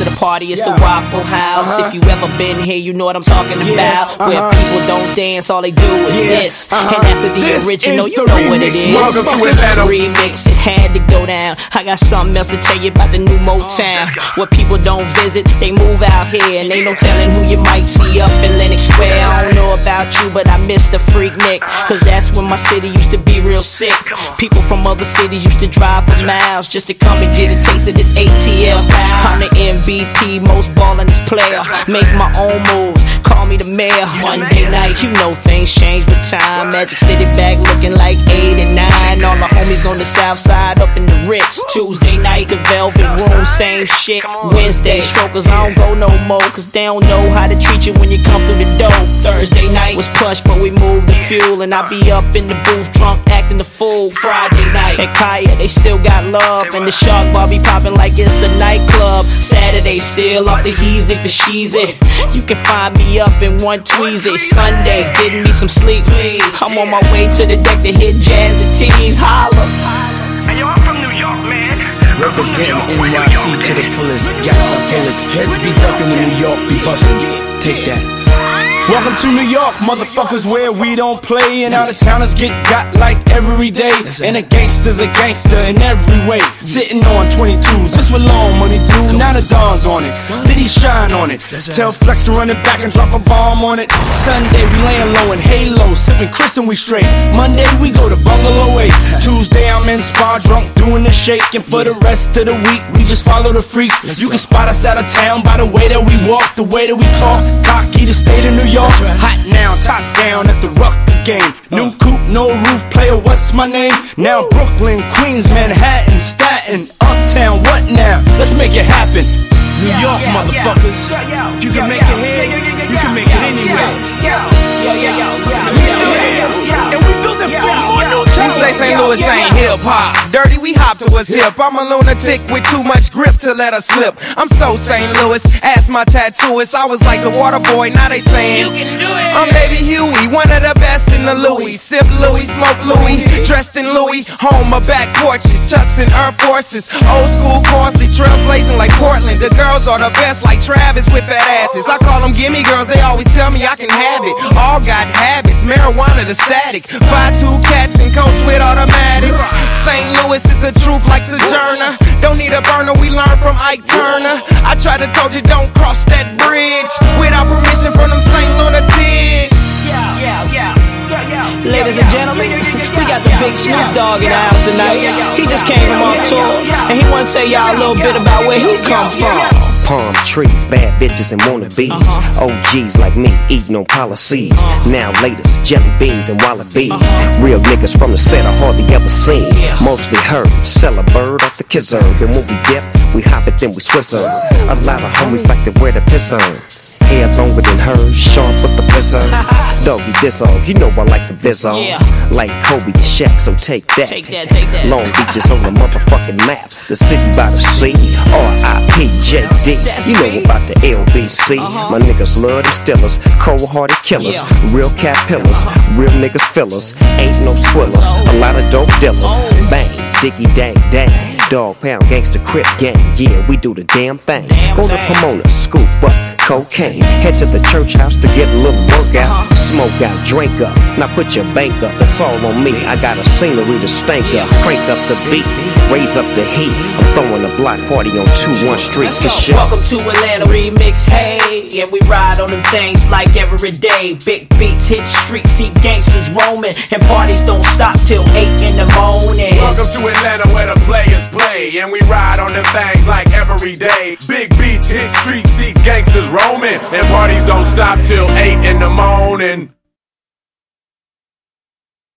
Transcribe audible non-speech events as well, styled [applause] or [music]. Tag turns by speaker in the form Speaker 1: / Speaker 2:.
Speaker 1: after the party, it's the Waffle House.
Speaker 2: Uh-huh.
Speaker 1: If you ever been here, you know what I'm talking
Speaker 2: Yeah,
Speaker 1: about. Where
Speaker 2: uh-huh.
Speaker 1: people don't dance, all they do is
Speaker 2: Yeah,
Speaker 1: this.
Speaker 2: uh-huh.
Speaker 1: And after the
Speaker 2: This
Speaker 1: original, you
Speaker 2: the
Speaker 1: know what it
Speaker 2: remix.
Speaker 1: is.
Speaker 2: Welcome to Atlanta.
Speaker 1: remix, it had to go down. I got something else to tell you about the new Motown. Where people don't visit, they move out here. And ain't no telling who you might see up in Lenox Square. I don't know about you, but I miss the freak Nick. Cause that's when my city used to be real sick. People from other cities used to drive for miles just to come and get a taste of this ATL. I'm the MVP, most ballingest player. Make my own moves, call me the mayor. Monday night, you know things change with time. Magic City back looking like 8 and 9. All the homies on the south side up in the Ritz. Tuesday night, the Velvet Room, same shit. Wednesday, strokers, I don't go no more. Cause they don't know how to treat you when you come through the door. Thursday night was push, but we fuel. And I be up in the booth, drunk, acting the fool. Friday night at Kaya, they still got love. And the Shark Bar be popping like it's a nightclub. Saturday, still off the heezy for sheezy. You can find me up in one tweezy. Sunday, getting me some sleep. I'm on my way to the deck to hit jazz and tees. Holla.
Speaker 3: Hey, yo, I'm from New York, man.
Speaker 2: Representing NYC to the fullest. Gas I pull it. Heads be ducking when New York be busting. Take that. Welcome to New York, motherfuckers, where we don't play. And out of towners get got like every day. And a gangster's a gangster in every way. Sitting on 22s, just what long money do. Now the dawn's on it. Did he shine on it? Tell Flex to run it back and drop a bomb on it. Sunday we laying low in Halo, sipping Chris and we straight. Monday we go to Bungalow 8. [laughs] Tuesday I'm in spa drunk, doing the shake. And for the rest of the week, we just follow the freaks. You can spot us out of town by the way that we walk, the way that we talk. Cocky, the state of New York. Hot now, top down at the Rucker game. New coupe, no roof player, what's my name? Now Brooklyn, Queens, Manhattan, Staten, Uptown, what now? Let's make it happen. New York, motherfuckers. If you can make it here,
Speaker 4: St. Louis ain't hip hop. Dirty, we hop to what's hip. I'm a lunatic with too much grip to let her slip. I'm so St. Louis. Ask my tattooist. I was like the water boy. Now they saying you can do it. I'm Baby Huey, one of the best in the Louis. Sip Louis, smoke Louis, dressed in Louis. Home or back porches, Chucks and Air Forces. Old school costly, trailblazing like Portland. The girls are the best, like Travis with fat asses. I call them gimme girls. They always tell me I can have it. All got habits, marijuana the static. Five two cats and coats with automatics. St. Louis is the truth like Sojourner. Don't need a burner, we learn from Ike Turner. I tried to told you don't cross that bridge
Speaker 1: we got the big Snoop Dogg in the house tonight. He just came from off tour, and he want to tell y'all a little bit about where he come from.
Speaker 5: Palm trees, bad bitches and wannabes. Uh-huh. OGs like me eating on policies. Uh-huh. Now latest, jelly beans and wallabies. Uh-huh. Real niggas from the set I hardly ever seen. Mostly heard, sell a bird off the kizzer. And when we dip, we hop it, then we swizzer. A lot of homies like to wear the. Hair longer than hers, sharp with the blizzard. [laughs] Doggy this off, you know I like the bizzo.
Speaker 1: Yeah.
Speaker 5: Like Kobe and Shaq, so take that.
Speaker 1: Take that, take that.
Speaker 5: Long Beach is on the motherfucking map. The city by the sea. R.I.P.J.D. You know about the LBC. Uh-huh. My niggas love them stillers. Cold hearted killers.
Speaker 1: Yeah.
Speaker 5: Real cat pillars. Uh-huh. Real niggas fillers. Ain't no swillers. Oh. A lot of dope dealers. Oh. Bang, diggy dang dang. Dog pound gangster crip gang. Yeah, we do the damn thing. Go to Pomona, scoop up cocaine. Head to the church house to get a little workout. Smoke out, drink up. Now put your bank up. It's all on me. I got a scenery to stank up. Crank up the beat. Raise up the heat. I'm throwing a block party on 2 1 streets.
Speaker 1: Let's
Speaker 5: shit.
Speaker 1: Welcome to Atlanta Remix, hey. And we ride on them things like every day. Big beats hit streets, see gangsters roaming. And parties don't stop till 8 in the morning.
Speaker 6: Welcome to Atlanta where the players play and we ride on them things like every day. Big beats hit streets, see gangsters roaming and parties don't stop till 8 in the morning.